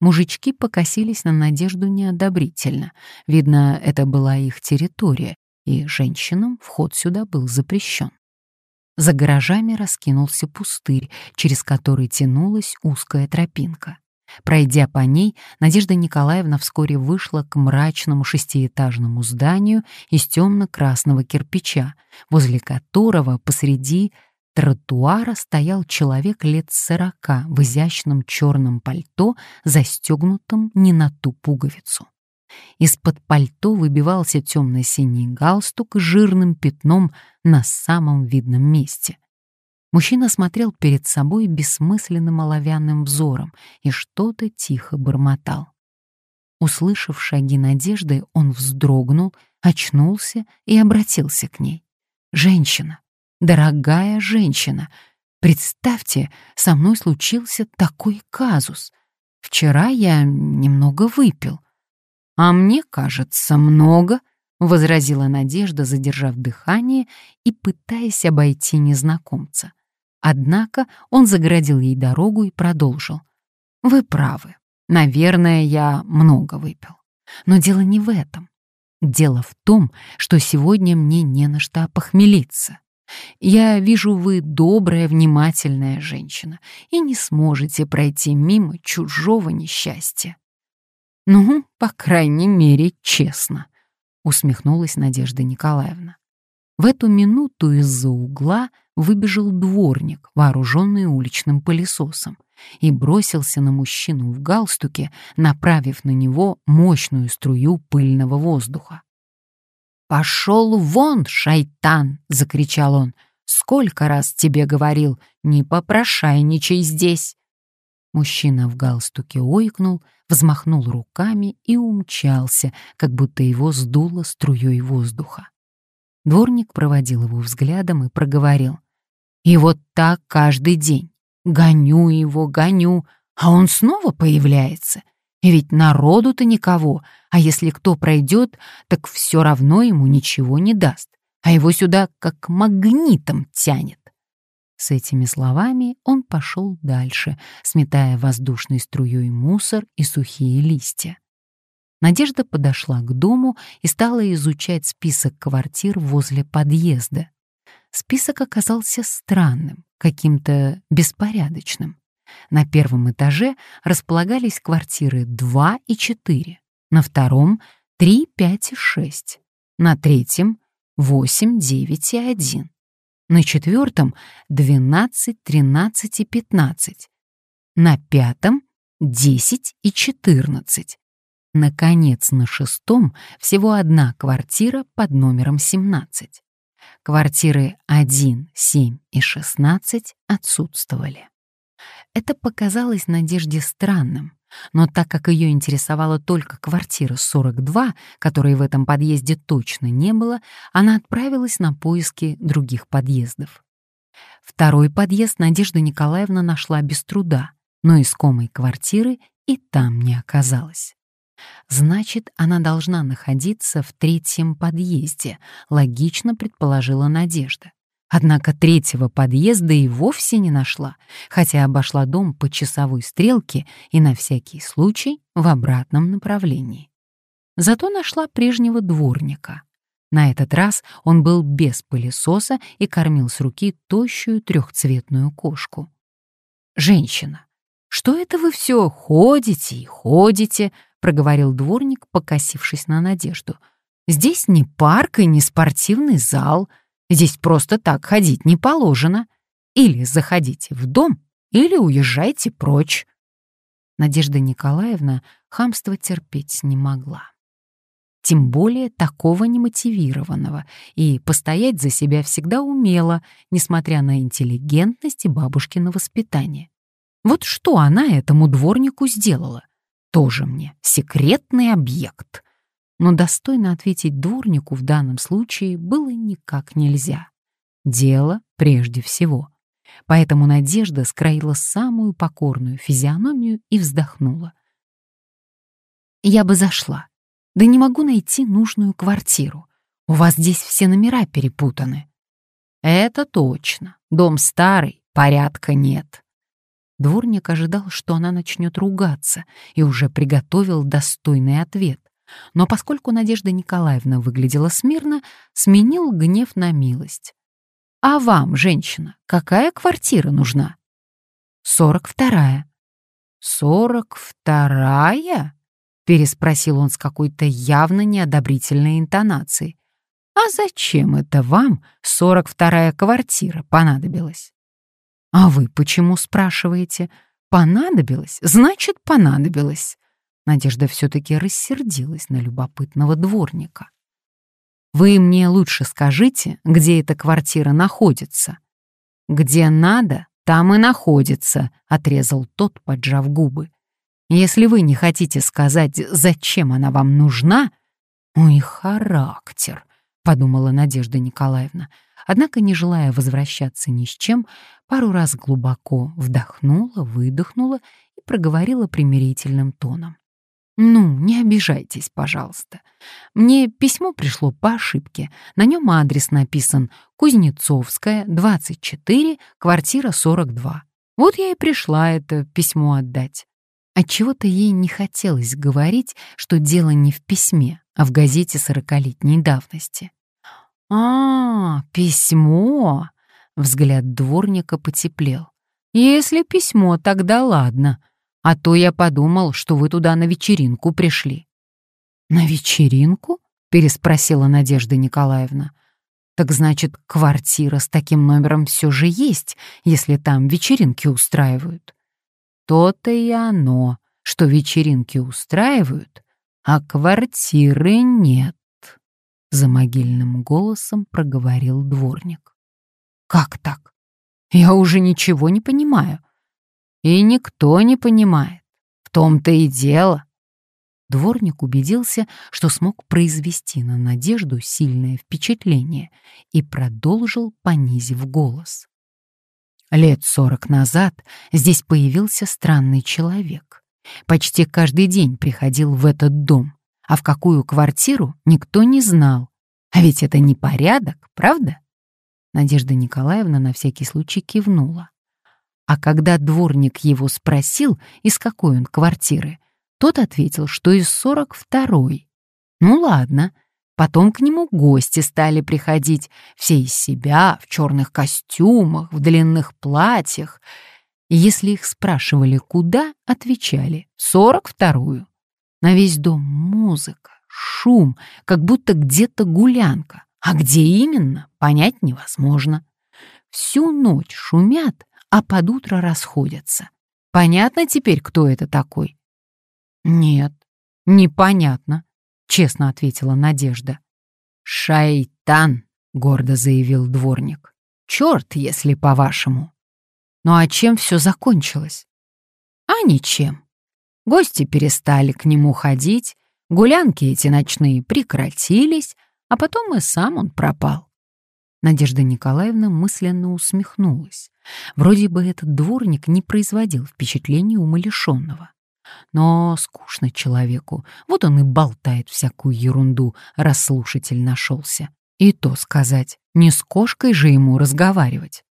Мужички покосились на Надежду неодобрительно. Видно, это была их территория, и женщинам вход сюда был запрещен. За гаражами раскинулся пустырь, через который тянулась узкая тропинка. Пройдя по ней, Надежда Николаевна вскоре вышла к мрачному шестиэтажному зданию из темно-красного кирпича, возле которого посреди тротуара стоял человек лет сорока в изящном черном пальто, застегнутом не на ту пуговицу. Из-под пальто выбивался темно-синий галстук с жирным пятном на самом видном месте. Мужчина смотрел перед собой бессмысленным оловянным взором и что-то тихо бормотал. Услышав шаги Надежды, он вздрогнул, очнулся и обратился к ней. «Женщина, дорогая женщина, представьте, со мной случился такой казус. Вчера я немного выпил. А мне кажется, много, — возразила Надежда, задержав дыхание и пытаясь обойти незнакомца. Однако он загородил ей дорогу и продолжил. «Вы правы. Наверное, я много выпил. Но дело не в этом. Дело в том, что сегодня мне не на что опохмелиться. Я вижу, вы добрая, внимательная женщина и не сможете пройти мимо чужого несчастья. Ну, по крайней мере, честно, усмехнулась Надежда Николаевна. В эту минуту из-за угла выбежал дворник, вооруженный уличным пылесосом, и бросился на мужчину в галстуке, направив на него мощную струю пыльного воздуха. «Пошел вон, шайтан!» — закричал он. «Сколько раз тебе говорил, не попрошайничай здесь!» Мужчина в галстуке ойкнул, взмахнул руками и умчался, как будто его сдуло струей воздуха. Дворник проводил его взглядом и проговорил. «И вот так каждый день. Гоню его, гоню, а он снова появляется. И ведь народу-то никого, а если кто пройдет, так все равно ему ничего не даст, а его сюда как магнитом тянет. С этими словами он пошел дальше, сметая воздушной струей мусор и сухие листья. Надежда подошла к дому и стала изучать список квартир возле подъезда. Список оказался странным, каким-то беспорядочным. На первом этаже располагались квартиры 2 и 4, на втором — 3, 5 и 6, на третьем — 8, 9 и 1, на четвертом — 12, 13 и 15, на пятом — 10 и 14. Наконец, на шестом всего одна квартира под номером 17. Квартиры 1, 7 и 16 отсутствовали. Это показалось Надежде странным, но так как ее интересовала только квартира 42, которой в этом подъезде точно не было, она отправилась на поиски других подъездов. Второй подъезд Надежда Николаевна нашла без труда, но искомой квартиры и там не оказалось. Значит, она должна находиться в третьем подъезде, логично предположила Надежда. Однако третьего подъезда и вовсе не нашла, хотя обошла дом по часовой стрелке и на всякий случай в обратном направлении. Зато нашла прежнего дворника. На этот раз он был без пылесоса и кормил с руки тощую трехцветную кошку. «Женщина, что это вы все ходите и ходите?» — проговорил дворник, покосившись на Надежду. «Здесь не парк и не спортивный зал». Здесь просто так ходить не положено. Или заходите в дом, или уезжайте прочь. Надежда Николаевна хамство терпеть не могла. Тем более такого немотивированного, и постоять за себя всегда умела, несмотря на интеллигентность и бабушкино воспитание. Вот что она этому дворнику сделала? Тоже мне секретный объект но достойно ответить дворнику в данном случае было никак нельзя. Дело прежде всего. Поэтому Надежда скроила самую покорную физиономию и вздохнула. «Я бы зашла. Да не могу найти нужную квартиру. У вас здесь все номера перепутаны». «Это точно. Дом старый, порядка нет». Дворник ожидал, что она начнет ругаться, и уже приготовил достойный ответ. Но поскольку Надежда Николаевна выглядела смирно, сменил гнев на милость. «А вам, женщина, какая квартира нужна?» «Сорок вторая». «Сорок вторая?» — переспросил он с какой-то явно неодобрительной интонацией. «А зачем это вам сорок вторая квартира понадобилась?» «А вы почему спрашиваете? Понадобилось? Значит, понадобилось». Надежда все-таки рассердилась на любопытного дворника. «Вы мне лучше скажите, где эта квартира находится?» «Где надо, там и находится», — отрезал тот, поджав губы. «Если вы не хотите сказать, зачем она вам нужна...» «Ой, характер», — подумала Надежда Николаевна. Однако, не желая возвращаться ни с чем, пару раз глубоко вдохнула, выдохнула и проговорила примирительным тоном. «Ну, не обижайтесь, пожалуйста. Мне письмо пришло по ошибке. На нем адрес написан Кузнецовская, 24, квартира 42. Вот я и пришла это письмо отдать». Отчего-то ей не хотелось говорить, что дело не в письме, а в газете сорокалетней давности. «А, письмо!» — взгляд дворника потеплел. «Если письмо, тогда ладно. А то я подумал, что вы туда на вечеринку пришли». «На вечеринку?» — переспросила Надежда Николаевна. «Так значит, квартира с таким номером все же есть, если там вечеринки устраивают». «То-то и оно, что вечеринки устраивают, а квартиры нет», — за могильным голосом проговорил дворник. «Как так? Я уже ничего не понимаю. И никто не понимает. В том-то и дело. Дворник убедился, что смог произвести на Надежду сильное впечатление и продолжил, понизив голос. Лет сорок назад здесь появился странный человек. Почти каждый день приходил в этот дом, а в какую квартиру никто не знал. А ведь это не порядок, правда? Надежда Николаевна на всякий случай кивнула. А когда дворник его спросил, из какой он квартиры, тот ответил, что из сорок второй. Ну ладно, потом к нему гости стали приходить, все из себя, в черных костюмах, в длинных платьях. И если их спрашивали, куда, отвечали «сорок вторую». На весь дом музыка, шум, как будто где-то гулянка. А где именно, понять невозможно. Всю ночь шумят, а под утро расходятся. Понятно теперь, кто это такой? Нет, непонятно, честно ответила Надежда. Шайтан, гордо заявил дворник. Черт, если по-вашему. Ну а чем все закончилось? А ничем. Гости перестали к нему ходить, гулянки эти ночные прекратились, а потом и сам он пропал. Надежда Николаевна мысленно усмехнулась. Вроде бы этот дворник не производил впечатления умалишенного. Но скучно человеку, вот он и болтает всякую ерунду, расслушатель нашелся. И то сказать, не с кошкой же ему разговаривать.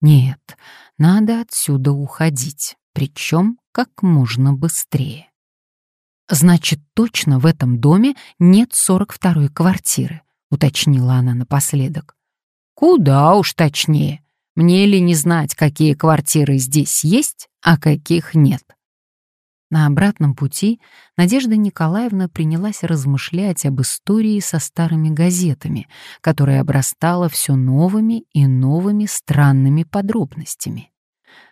Нет, надо отсюда уходить, причем как можно быстрее. «Значит, точно в этом доме нет сорок второй квартиры», — уточнила она напоследок. Куда уж точнее. Мне ли не знать, какие квартиры здесь есть, а каких нет? На обратном пути Надежда Николаевна принялась размышлять об истории со старыми газетами, которая обрастала все новыми и новыми странными подробностями.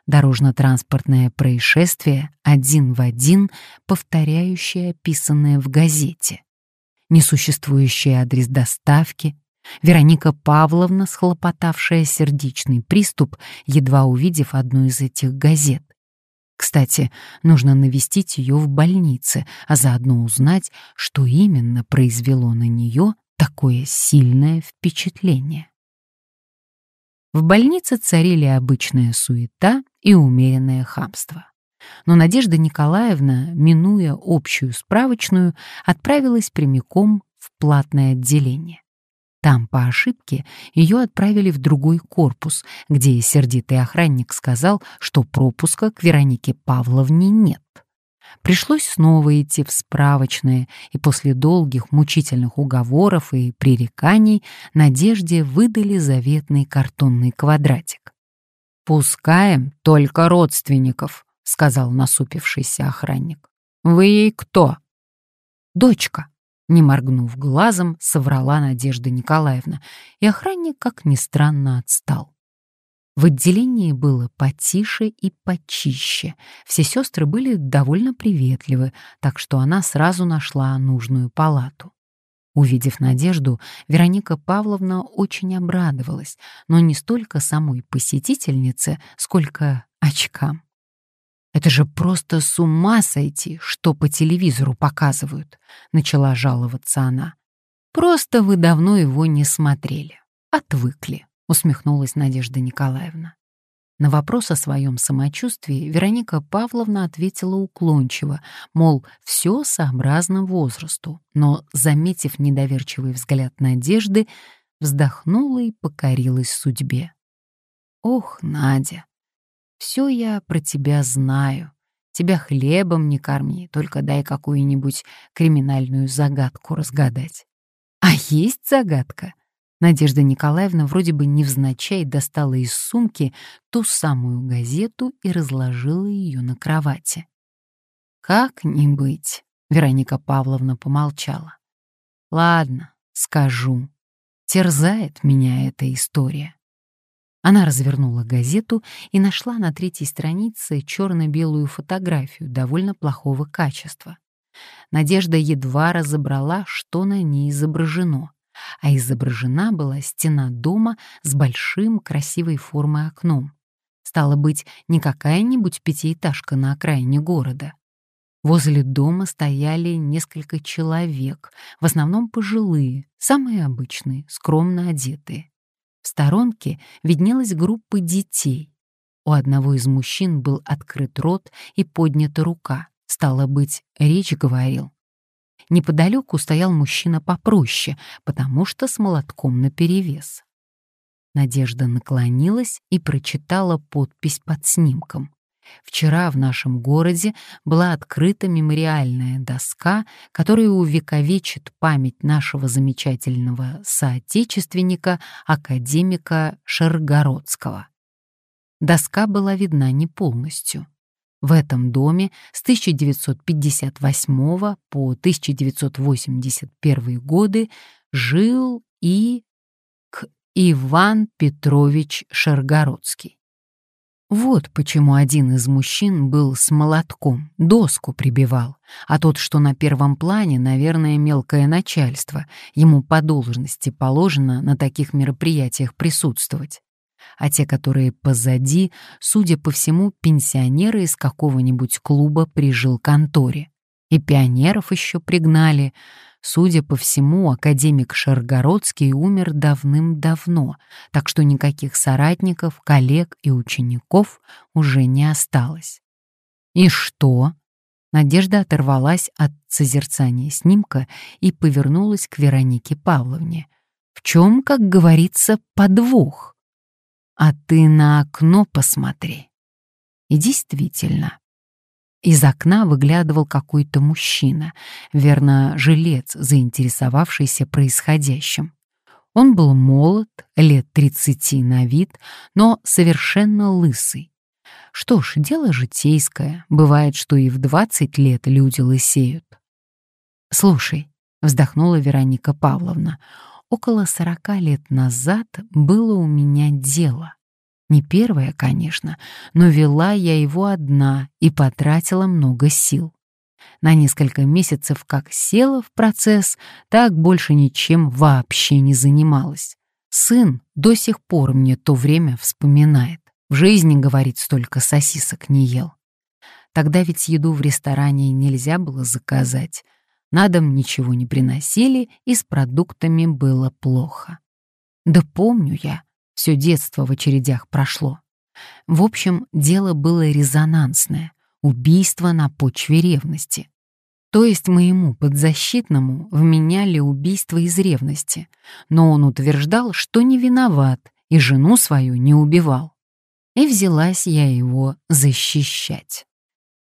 Дорожно-транспортное происшествие один в один, повторяющее описанное в газете. Несуществующий адрес доставки, Вероника Павловна, схлопотавшая сердечный приступ, едва увидев одну из этих газет. Кстати, нужно навестить ее в больнице, а заодно узнать, что именно произвело на нее такое сильное впечатление. В больнице царили обычная суета и умеренное хамство. Но Надежда Николаевна, минуя общую справочную, отправилась прямиком в платное отделение. Там, по ошибке, ее отправили в другой корпус, где сердитый охранник сказал, что пропуска к Веронике Павловне нет. Пришлось снова идти в справочное, и после долгих мучительных уговоров и пререканий Надежде выдали заветный картонный квадратик. «Пускаем только родственников», — сказал насупившийся охранник. «Вы ей кто?» «Дочка», не моргнув глазом, соврала Надежда Николаевна, и охранник, как ни странно, отстал. В отделении было потише и почище. Все сестры были довольно приветливы, так что она сразу нашла нужную палату. Увидев Надежду, Вероника Павловна очень обрадовалась, но не столько самой посетительнице, сколько очкам. Это же просто с ума сойти, что по телевизору показывают, начала жаловаться она. Просто вы давно его не смотрели, отвыкли, усмехнулась Надежда Николаевна. На вопрос о своем самочувствии Вероника Павловна ответила уклончиво, мол, все сообразно возрасту, но, заметив недоверчивый взгляд Надежды, вздохнула и покорилась судьбе. «Ох, Надя, все я про тебя знаю. Тебя хлебом не корми, только дай какую-нибудь криминальную загадку разгадать. А есть загадка? Надежда Николаевна вроде бы невзначай достала из сумки ту самую газету и разложила ее на кровати. «Как не быть?» — Вероника Павловна помолчала. «Ладно, скажу. Терзает меня эта история. Она развернула газету и нашла на третьей странице черно-белую фотографию довольно плохого качества. Надежда едва разобрала, что на ней изображено, а изображена была стена дома с большим красивой формой окном. Стало быть, не какая-нибудь пятиэтажка на окраине города. Возле дома стояли несколько человек, в основном пожилые, самые обычные, скромно одетые. В сторонке виднелась группа детей. У одного из мужчин был открыт рот и поднята рука. Стало быть, речь говорил. Неподалеку стоял мужчина попроще, потому что с молотком наперевес. Надежда наклонилась и прочитала подпись под снимком. Вчера в нашем городе была открыта мемориальная доска, которая увековечит память нашего замечательного соотечественника, академика Шаргородского. Доска была видна не полностью. В этом доме с 1958 по 1981 годы жил и к Иван Петрович Шаргородский. Вот почему один из мужчин был с молотком, доску прибивал, а тот, что на первом плане, наверное, мелкое начальство, ему по должности положено на таких мероприятиях присутствовать. А те, которые позади, судя по всему, пенсионеры из какого-нибудь клуба при жилконторе. И пионеров еще пригнали — Судя по всему, академик Шаргородский умер давным-давно, так что никаких соратников, коллег и учеников уже не осталось. «И что?» Надежда оторвалась от созерцания снимка и повернулась к Веронике Павловне. «В чем, как говорится, подвох? А ты на окно посмотри». И действительно, из окна выглядывал какой-то мужчина, верно, жилец, заинтересовавшийся происходящим. Он был молод, лет тридцати на вид, но совершенно лысый. Что ж, дело житейское, бывает, что и в двадцать лет люди лысеют. «Слушай», — вздохнула Вероника Павловна, — «около сорока лет назад было у меня дело». Не первая, конечно, но вела я его одна и потратила много сил. На несколько месяцев как села в процесс, так больше ничем вообще не занималась. Сын до сих пор мне то время вспоминает. В жизни, говорит, столько сосисок не ел. Тогда ведь еду в ресторане нельзя было заказать. На дом ничего не приносили, и с продуктами было плохо. Да помню я, все детство в очередях прошло. В общем, дело было резонансное — убийство на почве ревности. То есть моему подзащитному вменяли убийство из ревности, но он утверждал, что не виноват и жену свою не убивал. И взялась я его защищать.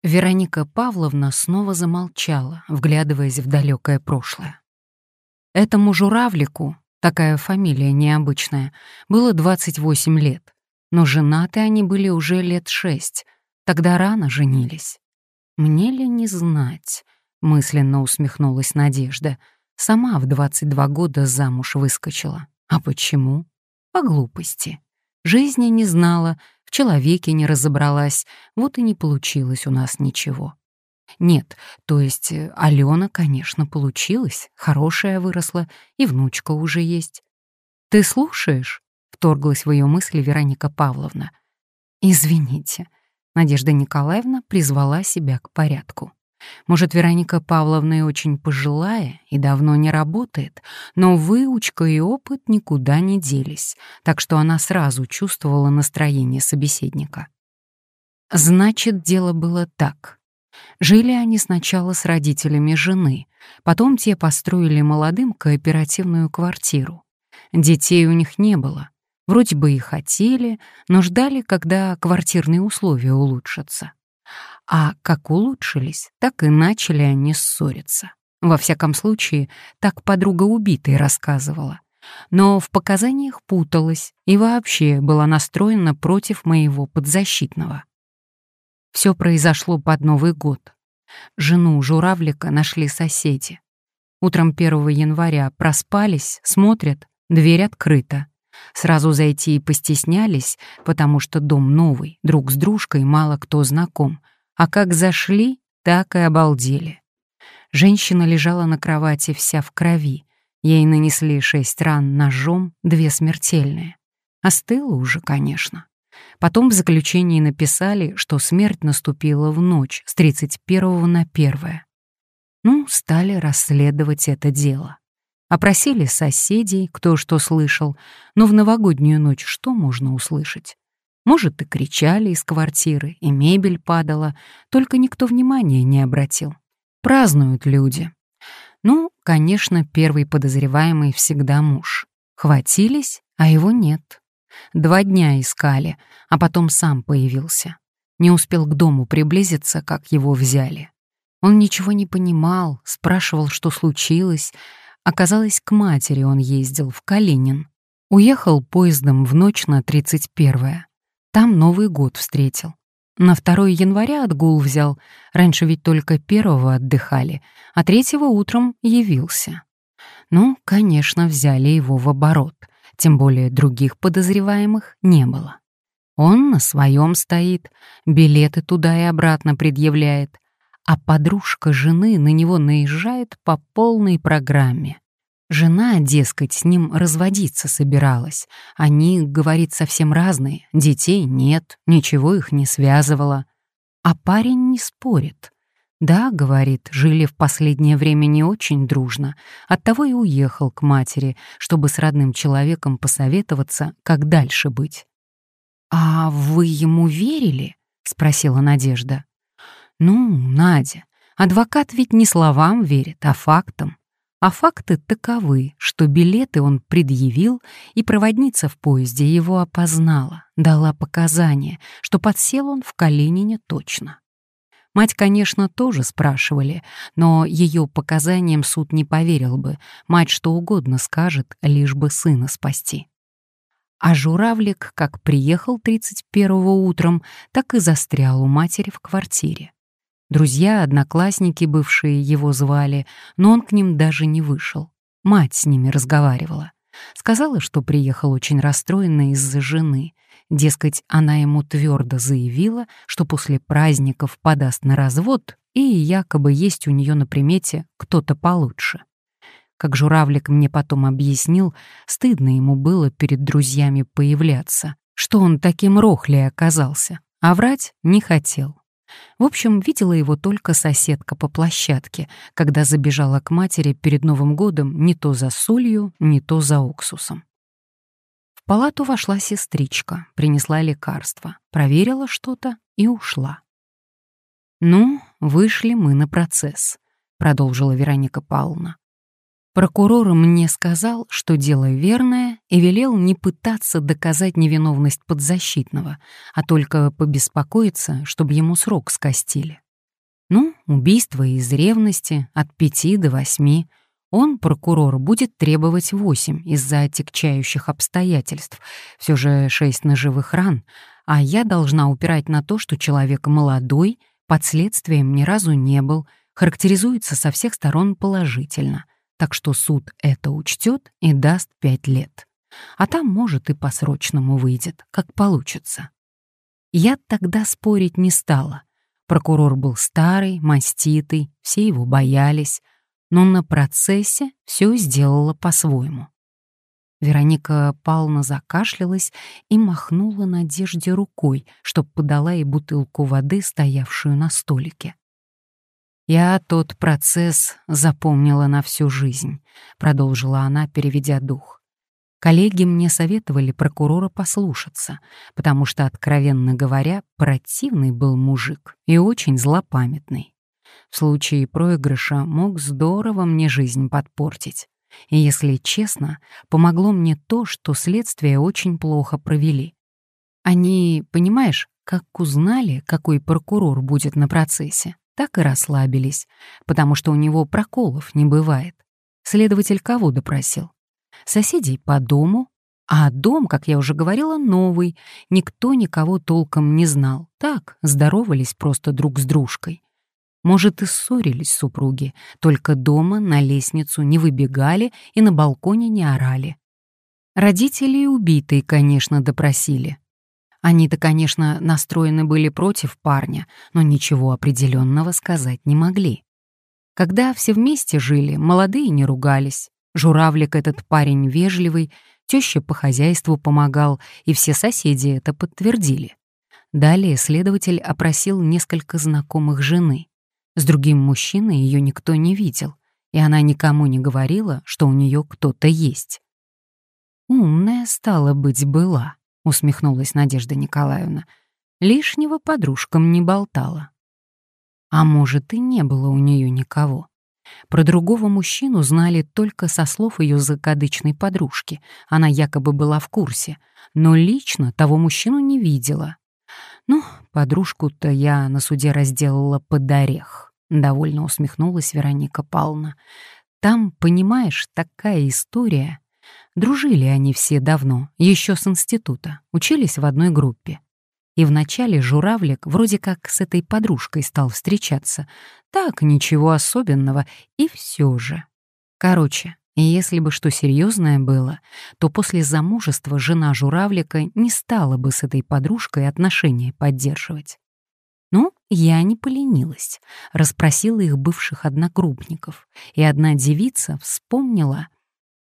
Вероника Павловна снова замолчала, вглядываясь в далекое прошлое. Этому журавлику, такая фамилия необычная, было 28 лет, но женаты они были уже лет шесть, тогда рано женились. Мне ли не знать, мысленно усмехнулась Надежда. Сама в 22 года замуж выскочила. А почему? По глупости. Жизни не знала, в человеке не разобралась, вот и не получилось у нас ничего. Нет, то есть э, Алена, конечно, получилась, хорошая выросла, и внучка уже есть. «Ты слушаешь?» — вторглась в ее мысли Вероника Павловна. «Извините», — Надежда Николаевна призвала себя к порядку. Может, Вероника Павловна и очень пожилая и давно не работает, но выучка и опыт никуда не делись, так что она сразу чувствовала настроение собеседника. Значит, дело было так. Жили они сначала с родителями жены, потом те построили молодым кооперативную квартиру. Детей у них не было. Вроде бы и хотели, но ждали, когда квартирные условия улучшатся. А как улучшились, так и начали они ссориться. Во всяком случае, так подруга убитой рассказывала. Но в показаниях путалась и вообще была настроена против моего подзащитного. Все произошло под Новый год. Жену журавлика нашли соседи. Утром 1 января проспались, смотрят, дверь открыта. Сразу зайти и постеснялись, потому что дом новый, друг с дружкой мало кто знаком — а как зашли, так и обалдели. Женщина лежала на кровати вся в крови. Ей нанесли шесть ран ножом, две смертельные. Остыла уже, конечно. Потом в заключении написали, что смерть наступила в ночь с 31 на 1. Ну, стали расследовать это дело. Опросили соседей, кто что слышал, но в новогоднюю ночь что можно услышать? Может, и кричали из квартиры, и мебель падала, только никто внимания не обратил. Празднуют люди. Ну, конечно, первый подозреваемый всегда муж. Хватились, а его нет. Два дня искали, а потом сам появился. Не успел к дому приблизиться, как его взяли. Он ничего не понимал, спрашивал, что случилось. Оказалось, к матери он ездил в Калинин. Уехал поездом в ночь на 31-е. Там Новый год встретил. На 2 января отгул взял, раньше ведь только первого отдыхали, а третьего утром явился. Ну, конечно, взяли его в оборот, тем более других подозреваемых не было. Он на своем стоит, билеты туда и обратно предъявляет, а подружка жены на него наезжает по полной программе. Жена, дескать, с ним разводиться собиралась. Они, говорит, совсем разные, детей нет, ничего их не связывало. А парень не спорит. Да, говорит, жили в последнее время не очень дружно, оттого и уехал к матери, чтобы с родным человеком посоветоваться, как дальше быть. «А вы ему верили?» — спросила Надежда. «Ну, Надя, адвокат ведь не словам верит, а фактам. А факты таковы, что билеты он предъявил, и проводница в поезде его опознала, дала показания, что подсел он в Калинине точно. Мать, конечно, тоже спрашивали, но ее показаниям суд не поверил бы, мать что угодно скажет, лишь бы сына спасти. А журавлик как приехал 31-го утром, так и застрял у матери в квартире. Друзья, одноклассники бывшие его звали, но он к ним даже не вышел. Мать с ними разговаривала. Сказала, что приехал очень расстроенный из-за жены. Дескать, она ему твердо заявила, что после праздников подаст на развод, и якобы есть у нее на примете кто-то получше. Как журавлик мне потом объяснил, стыдно ему было перед друзьями появляться, что он таким рохлей оказался, а врать не хотел. В общем, видела его только соседка по площадке, когда забежала к матери перед Новым годом не то за солью, не то за уксусом. Палату вошла сестричка, принесла лекарство, проверила что-то и ушла. Ну, вышли мы на процесс. продолжила Вероника Павловна. Прокурор мне сказал, что дело верное, и велел не пытаться доказать невиновность подзащитного, а только побеспокоиться, чтобы ему срок скостили. Ну, убийство из ревности от пяти до восьми. Он, прокурор, будет требовать восемь из-за отягчающих обстоятельств, все же шесть ножевых ран, а я должна упирать на то, что человек молодой, под следствием ни разу не был, характеризуется со всех сторон положительно — так что суд это учтет и даст пять лет. А там, может, и по-срочному выйдет, как получится. Я тогда спорить не стала. Прокурор был старый, маститый, все его боялись, но на процессе все сделала по-своему. Вероника Павловна закашлялась и махнула Надежде рукой, чтоб подала ей бутылку воды, стоявшую на столике. «Я тот процесс запомнила на всю жизнь», — продолжила она, переведя дух. Коллеги мне советовали прокурора послушаться, потому что, откровенно говоря, противный был мужик и очень злопамятный. В случае проигрыша мог здорово мне жизнь подпортить. И, если честно, помогло мне то, что следствие очень плохо провели. Они, понимаешь, как узнали, какой прокурор будет на процессе, так и расслабились, потому что у него проколов не бывает. Следователь кого допросил? Соседей по дому, а дом, как я уже говорила, новый, никто никого толком не знал. Так, здоровались просто друг с дружкой. Может, и ссорились супруги, только дома на лестницу не выбегали и на балконе не орали. Родителей убитой, конечно, допросили. Они-то, конечно, настроены были против парня, но ничего определенного сказать не могли. Когда все вместе жили, молодые не ругались. Журавлик этот парень вежливый, теща по хозяйству помогал, и все соседи это подтвердили. Далее следователь опросил несколько знакомых жены. С другим мужчиной ее никто не видел, и она никому не говорила, что у нее кто-то есть. Умная, стала быть, была усмехнулась Надежда Николаевна. Лишнего подружкам не болтала. А может, и не было у нее никого. Про другого мужчину знали только со слов ее закадычной подружки. Она якобы была в курсе, но лично того мужчину не видела. Ну, подружку-то я на суде разделала под орех. Довольно усмехнулась Вероника Павловна. Там, понимаешь, такая история. Дружили они все давно, еще с института, учились в одной группе. И вначале Журавлик вроде как с этой подружкой стал встречаться. Так, ничего особенного, и все же. Короче, если бы что серьезное было, то после замужества жена Журавлика не стала бы с этой подружкой отношения поддерживать. Ну, я не поленилась, расспросила их бывших одногруппников, и одна девица вспомнила —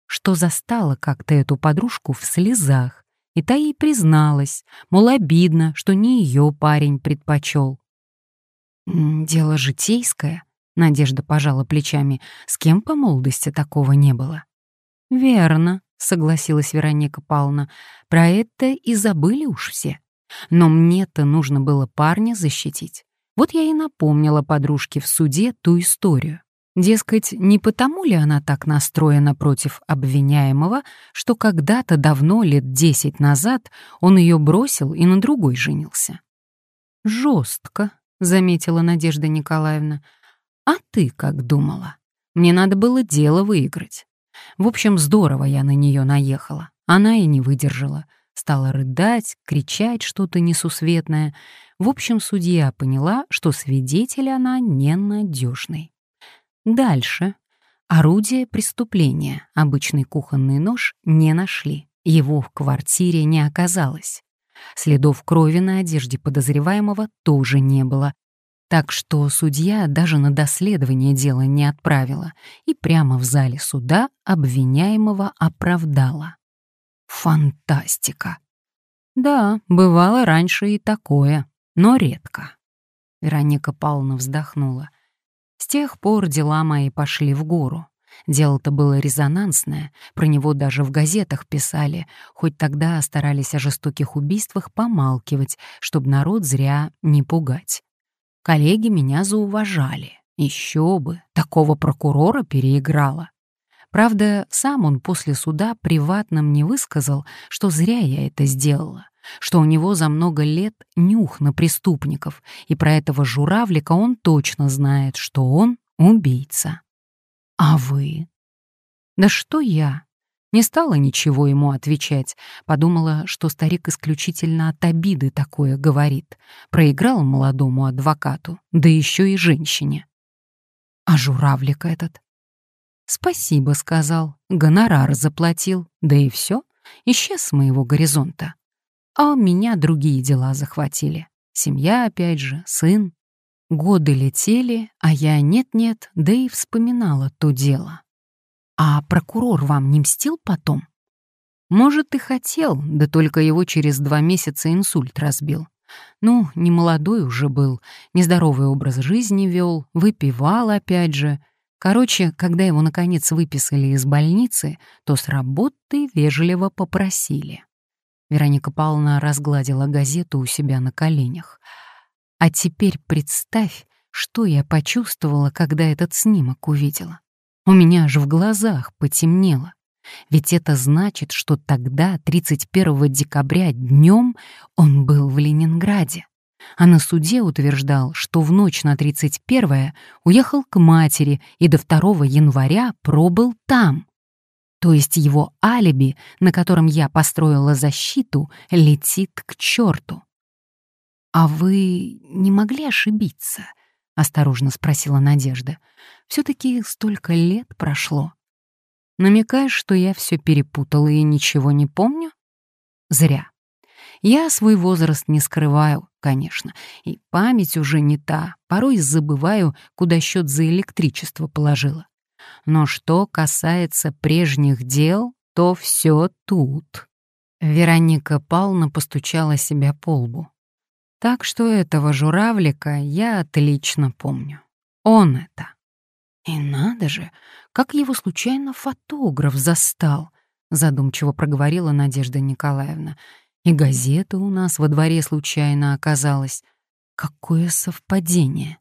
что застала как-то эту подружку в слезах, и та ей призналась, мол, обидно, что не ее парень предпочел. «Дело житейское», — Надежда пожала плечами, — «с кем по молодости такого не было?» «Верно», — согласилась Вероника Павловна, — «про это и забыли уж все. Но мне-то нужно было парня защитить. Вот я и напомнила подружке в суде ту историю. Дескать, не потому ли она так настроена против обвиняемого, что когда-то давно, лет десять назад, он ее бросил и на другой женился? Жестко, заметила Надежда Николаевна. А ты как думала? Мне надо было дело выиграть. В общем, здорово я на нее наехала. Она и не выдержала. Стала рыдать, кричать что-то несусветное. В общем, судья поняла, что свидетель она ненадежный. Дальше. Орудие преступления, обычный кухонный нож, не нашли. Его в квартире не оказалось. Следов крови на одежде подозреваемого тоже не было. Так что судья даже на доследование дела не отправила и прямо в зале суда обвиняемого оправдала. Фантастика! Да, бывало раньше и такое, но редко. Вероника Павловна вздохнула. С тех пор дела мои пошли в гору. Дело-то было резонансное, про него даже в газетах писали, хоть тогда старались о жестоких убийствах помалкивать, чтобы народ зря не пугать. Коллеги меня зауважали, Еще бы, такого прокурора переиграла. Правда, сам он после суда приватно мне высказал, что зря я это сделала, что у него за много лет нюх на преступников, и про этого журавлика он точно знает, что он убийца. А вы? Да что я? Не стала ничего ему отвечать, подумала, что старик исключительно от обиды такое говорит. Проиграл молодому адвокату, да еще и женщине. А журавлик этот? Спасибо, сказал, гонорар заплатил, да и все, исчез с моего горизонта. А меня другие дела захватили. Семья, опять же, сын. Годы летели, а я нет-нет, да и вспоминала то дело. А прокурор вам не мстил потом? Может, и хотел, да только его через два месяца инсульт разбил. Ну, не молодой уже был, нездоровый образ жизни вел, выпивал опять же. Короче, когда его наконец выписали из больницы, то с работы вежливо попросили. Вероника Павловна разгладила газету у себя на коленях. А теперь представь, что я почувствовала, когда этот снимок увидела. У меня аж в глазах потемнело. Ведь это значит, что тогда, 31 декабря днем, он был в Ленинграде. А на суде утверждал, что в ночь на 31 уехал к матери и до 2 января пробыл там. То есть его алиби, на котором я построила защиту, летит к черту. «А вы не могли ошибиться?» — осторожно спросила Надежда. «Все-таки столько лет прошло». Намекаешь, что я все перепутала и ничего не помню? Зря. Я свой возраст не скрываю, конечно, и память уже не та, порой забываю, куда счет за электричество положила. Но что касается прежних дел, то все тут. Вероника Павловна постучала себя по лбу. Так что этого журавлика я отлично помню. Он это. И надо же, как его случайно фотограф застал, задумчиво проговорила Надежда Николаевна. И газета у нас во дворе случайно оказалась. Какое совпадение.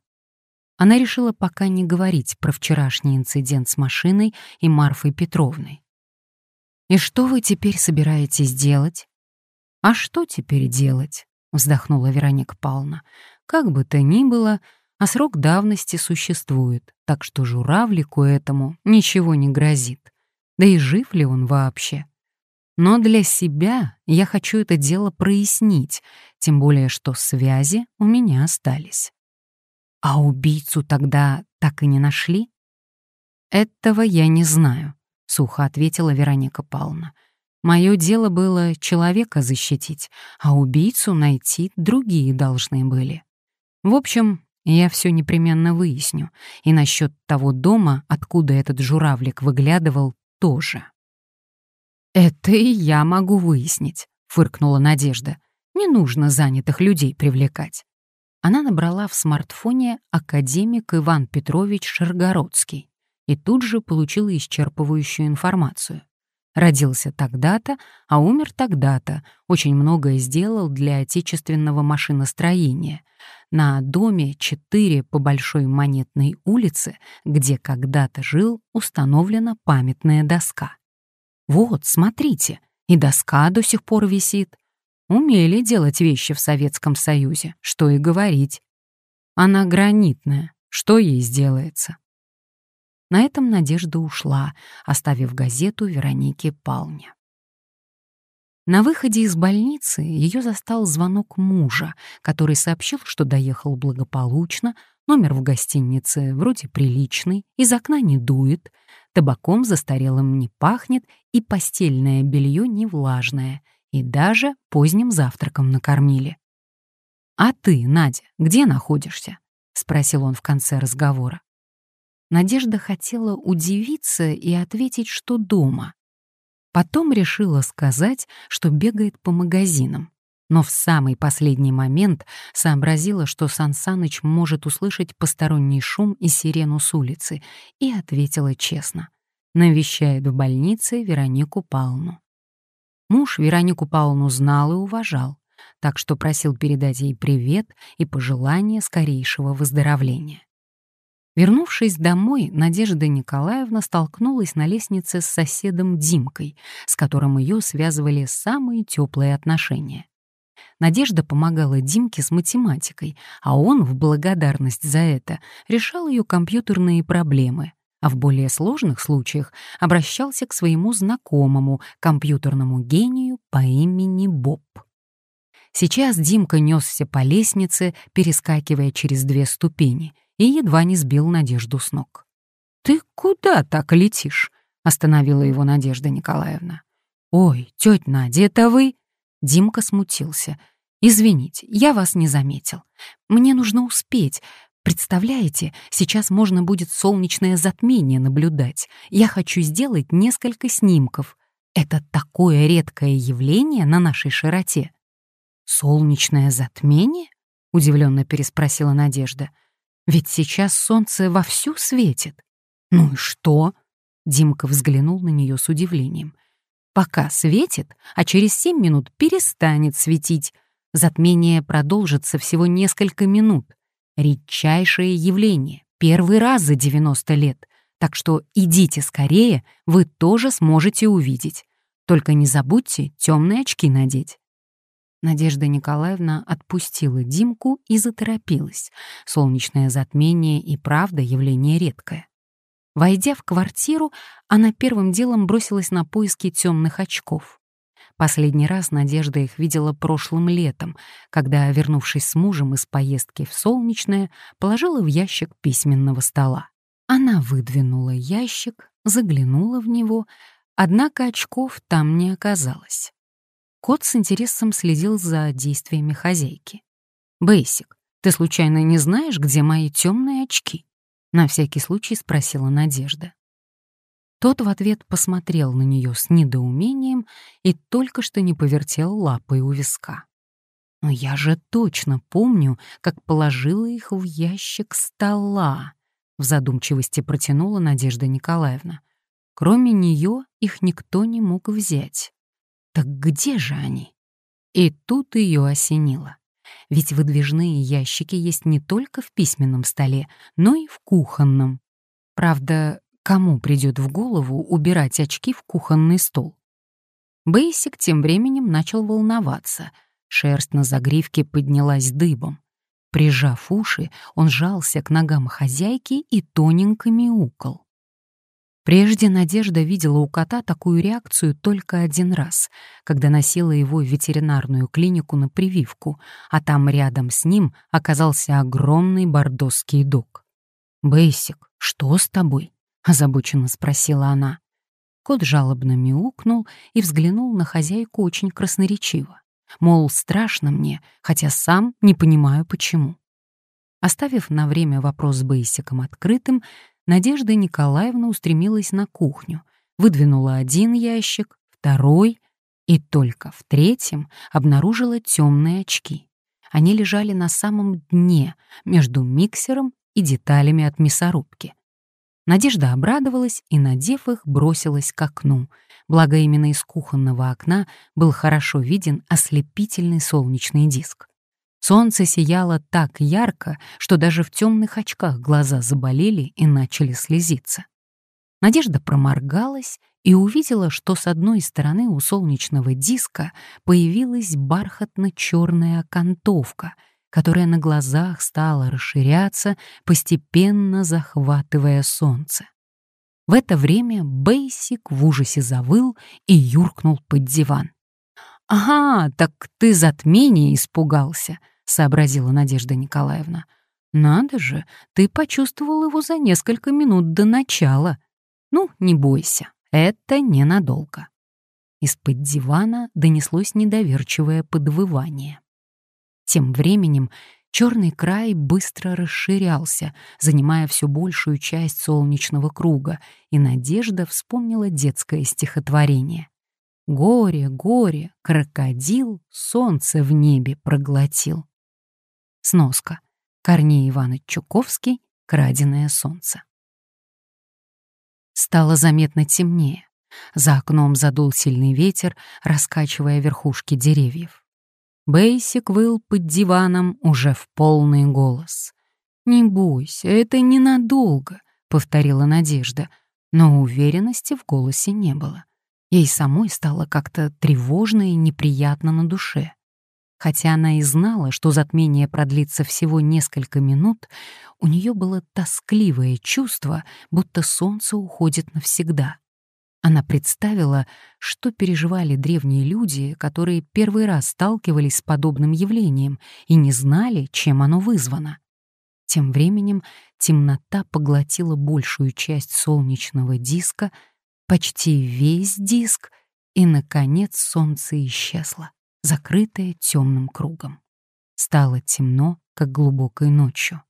Она решила пока не говорить про вчерашний инцидент с машиной и Марфой Петровной. «И что вы теперь собираетесь делать?» «А что теперь делать?» — вздохнула Вероника Павловна. «Как бы то ни было, а срок давности существует, так что журавлику этому ничего не грозит. Да и жив ли он вообще? Но для себя я хочу это дело прояснить, тем более что связи у меня остались. А убийцу тогда так и не нашли? Этого я не знаю, сухо ответила Вероника Павловна. Мое дело было человека защитить, а убийцу найти другие должны были. В общем, я все непременно выясню, и насчет того дома, откуда этот журавлик выглядывал, тоже. «Это и я могу выяснить», — фыркнула Надежда. «Не нужно занятых людей привлекать». Она набрала в смартфоне академик Иван Петрович Шаргородский и тут же получила исчерпывающую информацию. Родился тогда-то, а умер тогда-то, очень многое сделал для отечественного машиностроения. На доме 4 по Большой Монетной улице, где когда-то жил, установлена памятная доска. Вот, смотрите, и доска до сих пор висит. Умели делать вещи в Советском Союзе, что и говорить. Она гранитная, что ей сделается? На этом Надежда ушла, оставив газету Веронике Палне. На выходе из больницы ее застал звонок мужа, который сообщил, что доехал благополучно, номер в гостинице вроде приличный, из окна не дует, табаком застарелым не пахнет и постельное белье не влажное, и даже поздним завтраком накормили. «А ты, Надя, где находишься?» — спросил он в конце разговора. Надежда хотела удивиться и ответить, что дома. Потом решила сказать, что бегает по магазинам. Но в самый последний момент сообразила, что Сансаныч может услышать посторонний шум и сирену с улицы, и ответила честно. Навещает в больнице Веронику Павловну. Муж Веронику Павловну знал и уважал, так что просил передать ей привет и пожелание скорейшего выздоровления. Вернувшись домой, Надежда Николаевна столкнулась на лестнице с соседом Димкой, с которым ее связывали самые теплые отношения. Надежда помогала Димке с математикой, а он в благодарность за это решал ее компьютерные проблемы, а в более сложных случаях обращался к своему знакомому, компьютерному гению по имени Боб. Сейчас Димка несся по лестнице, перескакивая через две ступени, и едва не сбил Надежду с ног. «Ты куда так летишь?» — остановила его Надежда Николаевна. «Ой, тетя Надя, это вы?» Димка смутился. «Извините, я вас не заметил. Мне нужно успеть. Представляете, сейчас можно будет солнечное затмение наблюдать. Я хочу сделать несколько снимков. Это такое редкое явление на нашей широте». «Солнечное затмение?» — удивленно переспросила Надежда. Ведь сейчас солнце вовсю светит. Ну и что? Димка взглянул на нее с удивлением. Пока светит, а через семь минут перестанет светить. Затмение продолжится всего несколько минут. Редчайшее явление, первый раз за 90 лет. Так что идите скорее, вы тоже сможете увидеть. Только не забудьте темные очки надеть. Надежда Николаевна отпустила Димку и заторопилась. Солнечное затмение и правда явление редкое. Войдя в квартиру, она первым делом бросилась на поиски темных очков. Последний раз Надежда их видела прошлым летом, когда, вернувшись с мужем из поездки в Солнечное, положила в ящик письменного стола. Она выдвинула ящик, заглянула в него, однако очков там не оказалось. Кот с интересом следил за действиями хозяйки. «Бейсик, ты случайно не знаешь, где мои темные очки?» На всякий случай спросила Надежда. Тот в ответ посмотрел на нее с недоумением и только что не повертел лапой у виска. «Но я же точно помню, как положила их в ящик стола», — в задумчивости протянула Надежда Николаевна. Кроме нее их никто не мог взять. Так где же они? И тут ее осенило. Ведь выдвижные ящики есть не только в письменном столе, но и в кухонном. Правда, кому придет в голову убирать очки в кухонный стол? Бейсик тем временем начал волноваться. Шерсть на загривке поднялась дыбом. Прижав уши, он жался к ногам хозяйки и тоненько мяукал. Прежде Надежда видела у кота такую реакцию только один раз, когда носила его в ветеринарную клинику на прививку, а там рядом с ним оказался огромный бордосский дог. «Бейсик, что с тобой?» — озабоченно спросила она. Кот жалобно мяукнул и взглянул на хозяйку очень красноречиво. Мол, страшно мне, хотя сам не понимаю, почему. Оставив на время вопрос с Бейсиком открытым, Надежда Николаевна устремилась на кухню, выдвинула один ящик, второй, и только в третьем обнаружила темные очки. Они лежали на самом дне, между миксером и деталями от мясорубки. Надежда обрадовалась и, надев их, бросилась к окну, благо именно из кухонного окна был хорошо виден ослепительный солнечный диск. Солнце сияло так ярко, что даже в темных очках глаза заболели и начали слезиться. Надежда проморгалась и увидела, что с одной стороны у солнечного диска появилась бархатно-черная окантовка, которая на глазах стала расширяться, постепенно захватывая солнце. В это время Бейсик в ужасе завыл и юркнул под диван. «Ага, так ты затмение испугался», — сообразила Надежда Николаевна. «Надо же, ты почувствовал его за несколько минут до начала. Ну, не бойся, это ненадолго». Из-под дивана донеслось недоверчивое подвывание. Тем временем черный край быстро расширялся, занимая все большую часть солнечного круга, и Надежда вспомнила детское стихотворение. «Горе, горе, крокодил солнце в небе проглотил». Сноска. Корней Иванович Чуковский «Краденое солнце». Стало заметно темнее. За окном задул сильный ветер, раскачивая верхушки деревьев. Бейсик выл под диваном уже в полный голос. «Не бойся, это ненадолго», — повторила Надежда, но уверенности в голосе не было. Ей самой стало как-то тревожно и неприятно на душе. Хотя она и знала, что затмение продлится всего несколько минут, у нее было тоскливое чувство, будто солнце уходит навсегда. Она представила, что переживали древние люди, которые первый раз сталкивались с подобным явлением и не знали, чем оно вызвано. Тем временем темнота поглотила большую часть солнечного диска, почти весь диск, и, наконец, солнце исчезло закрытая темным кругом. Стало темно, как глубокой ночью.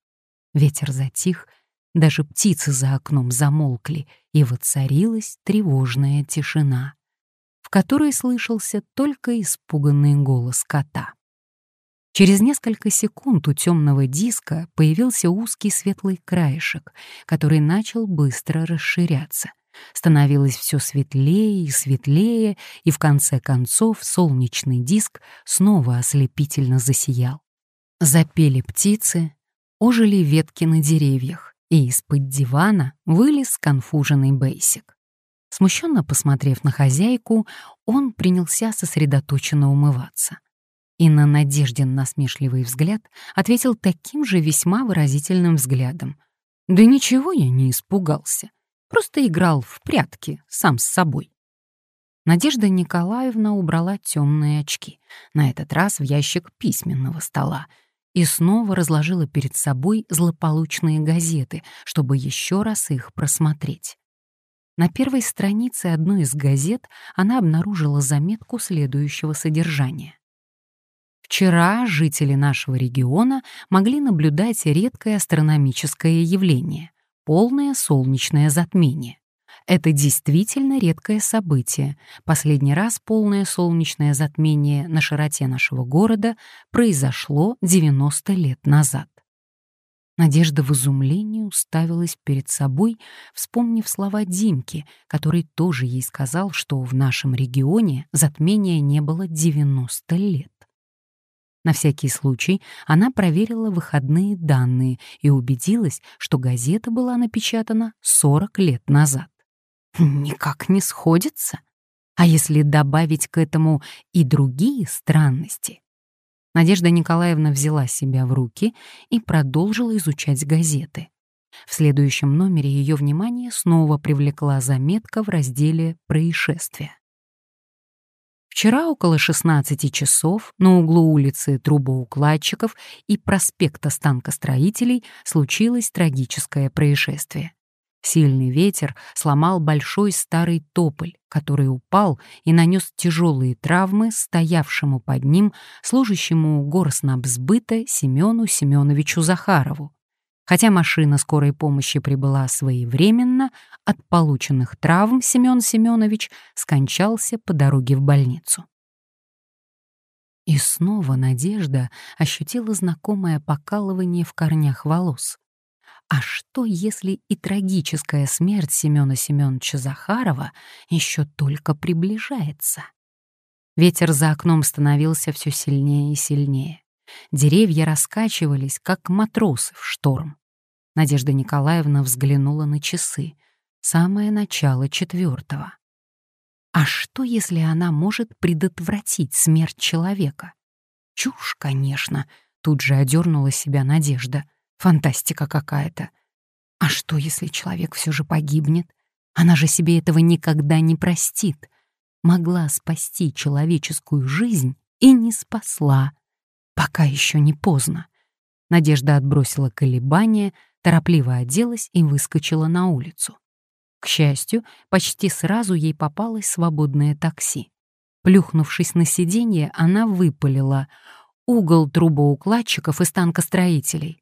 Ветер затих, даже птицы за окном замолкли, и воцарилась тревожная тишина, в которой слышался только испуганный голос кота. Через несколько секунд у темного диска появился узкий светлый краешек, который начал быстро расширяться — Становилось все светлее и светлее, и в конце концов солнечный диск снова ослепительно засиял. Запели птицы, ожили ветки на деревьях, и из-под дивана вылез сконфуженный Бейсик. Смущенно посмотрев на хозяйку, он принялся сосредоточенно умываться. И на Надеждин насмешливый взгляд ответил таким же весьма выразительным взглядом. «Да ничего я не испугался. Просто играл в прятки сам с собой. Надежда Николаевна убрала темные очки, на этот раз в ящик письменного стола, и снова разложила перед собой злополучные газеты, чтобы еще раз их просмотреть. На первой странице одной из газет она обнаружила заметку следующего содержания. Вчера жители нашего региона могли наблюдать редкое астрономическое явление полное солнечное затмение. Это действительно редкое событие. Последний раз полное солнечное затмение на широте нашего города произошло 90 лет назад. Надежда в изумлении уставилась перед собой, вспомнив слова Димки, который тоже ей сказал, что в нашем регионе затмения не было 90 лет. На всякий случай она проверила выходные данные и убедилась, что газета была напечатана 40 лет назад. Никак не сходится. А если добавить к этому и другие странности? Надежда Николаевна взяла себя в руки и продолжила изучать газеты. В следующем номере ее внимание снова привлекла заметка в разделе «Происшествия». Вчера около 16 часов на углу улицы Трубоукладчиков и проспекта Станкостроителей случилось трагическое происшествие. Сильный ветер сломал большой старый тополь, который упал и нанес тяжелые травмы стоявшему под ним, служащему горснабсбыта Семену Семеновичу Захарову. Хотя машина скорой помощи прибыла своевременно, от полученных травм Семен Семенович скончался по дороге в больницу. И снова Надежда ощутила знакомое покалывание в корнях волос. А что, если и трагическая смерть Семена Семеновича Захарова еще только приближается? Ветер за окном становился все сильнее и сильнее. Деревья раскачивались, как матросы в шторм. Надежда Николаевна взглянула на часы. Самое начало четвертого. А что, если она может предотвратить смерть человека? Чушь, конечно, тут же одернула себя Надежда. Фантастика какая-то. А что, если человек все же погибнет? Она же себе этого никогда не простит. Могла спасти человеческую жизнь и не спасла. Пока еще не поздно. Надежда отбросила колебания, торопливо оделась и выскочила на улицу. К счастью, почти сразу ей попалось свободное такси. Плюхнувшись на сиденье, она выпалила «Угол трубоукладчиков и станкостроителей».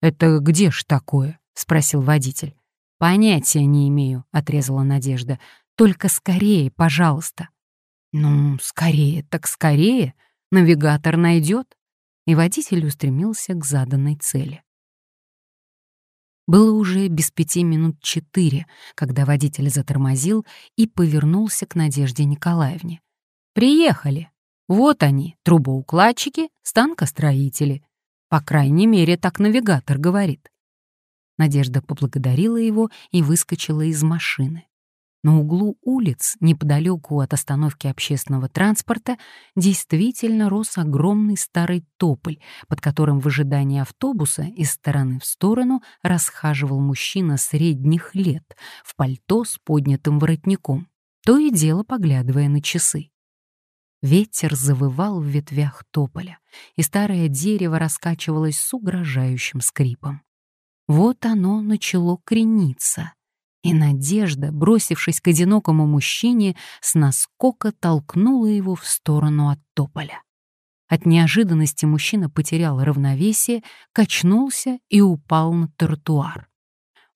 «Это где ж такое?» — спросил водитель. «Понятия не имею», — отрезала Надежда. «Только скорее, пожалуйста». «Ну, скорее, так скорее. Навигатор найдет и водитель устремился к заданной цели. Было уже без пяти минут четыре, когда водитель затормозил и повернулся к Надежде Николаевне. «Приехали. Вот они, трубоукладчики, станкостроители. По крайней мере, так навигатор говорит. Надежда поблагодарила его и выскочила из машины. На углу улиц, неподалеку от остановки общественного транспорта, действительно рос огромный старый тополь, под которым в ожидании автобуса из стороны в сторону расхаживал мужчина средних лет в пальто с поднятым воротником, то и дело поглядывая на часы. Ветер завывал в ветвях тополя, и старое дерево раскачивалось с угрожающим скрипом. Вот оно начало крениться — и надежда, бросившись к одинокому мужчине, с наскока толкнула его в сторону от тополя. От неожиданности мужчина потерял равновесие, качнулся и упал на тротуар.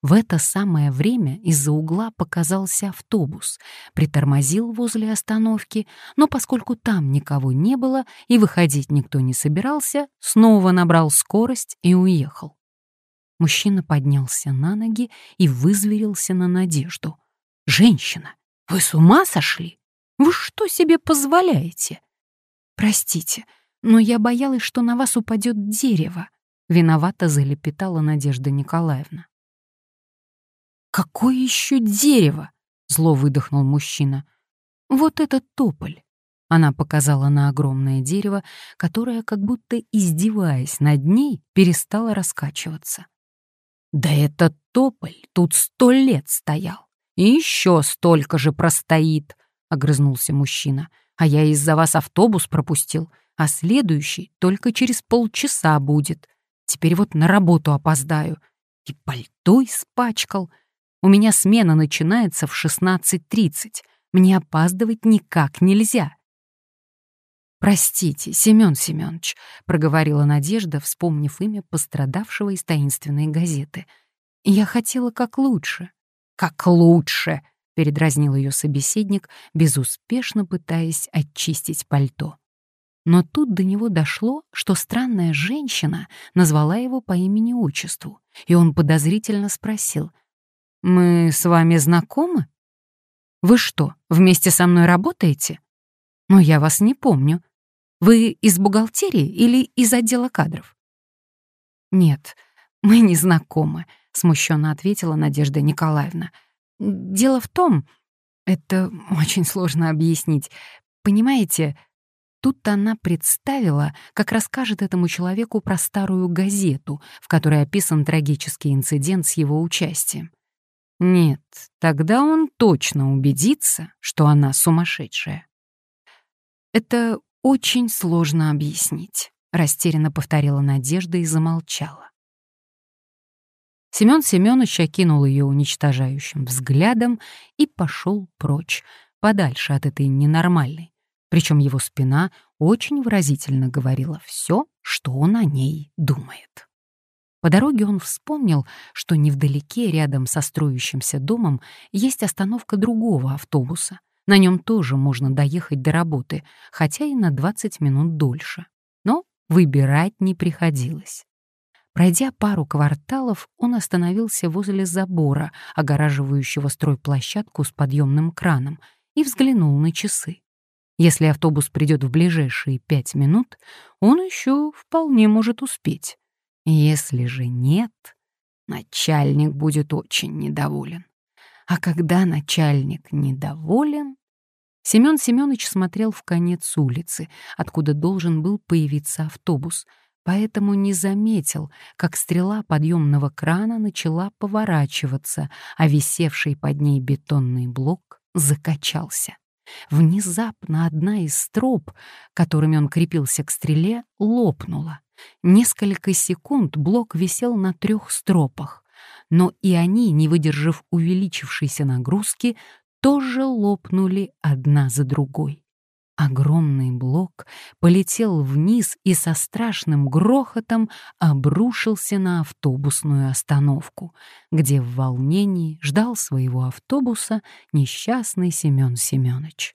В это самое время из-за угла показался автобус, притормозил возле остановки, но поскольку там никого не было и выходить никто не собирался, снова набрал скорость и уехал. Мужчина поднялся на ноги и вызверился на Надежду. «Женщина, вы с ума сошли? Вы что себе позволяете?» «Простите, но я боялась, что на вас упадет дерево», — виновато залепетала Надежда Николаевна. «Какое еще дерево?» — зло выдохнул мужчина. «Вот этот тополь». Она показала на огромное дерево, которое, как будто издеваясь над ней, перестало раскачиваться. Да этот тополь тут сто лет стоял. И еще столько же простоит, — огрызнулся мужчина. А я из-за вас автобус пропустил, а следующий только через полчаса будет. Теперь вот на работу опоздаю. И пальто испачкал. У меня смена начинается в 16.30. Мне опаздывать никак нельзя. «Простите, Семен Семенович», — проговорила Надежда, вспомнив имя пострадавшего из таинственной газеты. «Я хотела как лучше». «Как лучше», — передразнил ее собеседник, безуспешно пытаясь очистить пальто. Но тут до него дошло, что странная женщина назвала его по имени-отчеству, и он подозрительно спросил, «Мы с вами знакомы? Вы что, вместе со мной работаете? Но я вас не помню. Вы из бухгалтерии или из отдела кадров? Нет, мы не знакомы, смущенно ответила Надежда Николаевна. Дело в том, это очень сложно объяснить. Понимаете, тут она представила, как расскажет этому человеку про старую газету, в которой описан трагический инцидент с его участием. Нет, тогда он точно убедится, что она сумасшедшая. Это очень сложно объяснить, растерянно повторила Надежда и замолчала. Семён Семёныч окинул ее уничтожающим взглядом и пошел прочь, подальше от этой ненормальной. Причем его спина очень выразительно говорила все, что он о ней думает. По дороге он вспомнил, что невдалеке, рядом со строящимся домом, есть остановка другого автобуса — на нем тоже можно доехать до работы, хотя и на 20 минут дольше. Но выбирать не приходилось. Пройдя пару кварталов, он остановился возле забора, огораживающего стройплощадку с подъемным краном, и взглянул на часы. Если автобус придет в ближайшие пять минут, он еще вполне может успеть. Если же нет, начальник будет очень недоволен. А когда начальник недоволен... Семён Семёныч смотрел в конец улицы, откуда должен был появиться автобус, поэтому не заметил, как стрела подъемного крана начала поворачиваться, а висевший под ней бетонный блок закачался. Внезапно одна из строп, которыми он крепился к стреле, лопнула. Несколько секунд блок висел на трех стропах но и они, не выдержав увеличившейся нагрузки, тоже лопнули одна за другой. Огромный блок полетел вниз и со страшным грохотом обрушился на автобусную остановку, где в волнении ждал своего автобуса несчастный Семен Семенович.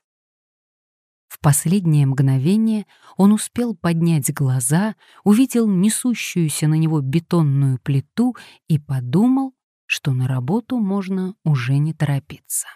В последнее мгновение он успел поднять глаза, увидел несущуюся на него бетонную плиту и подумал, что на работу можно уже не торопиться.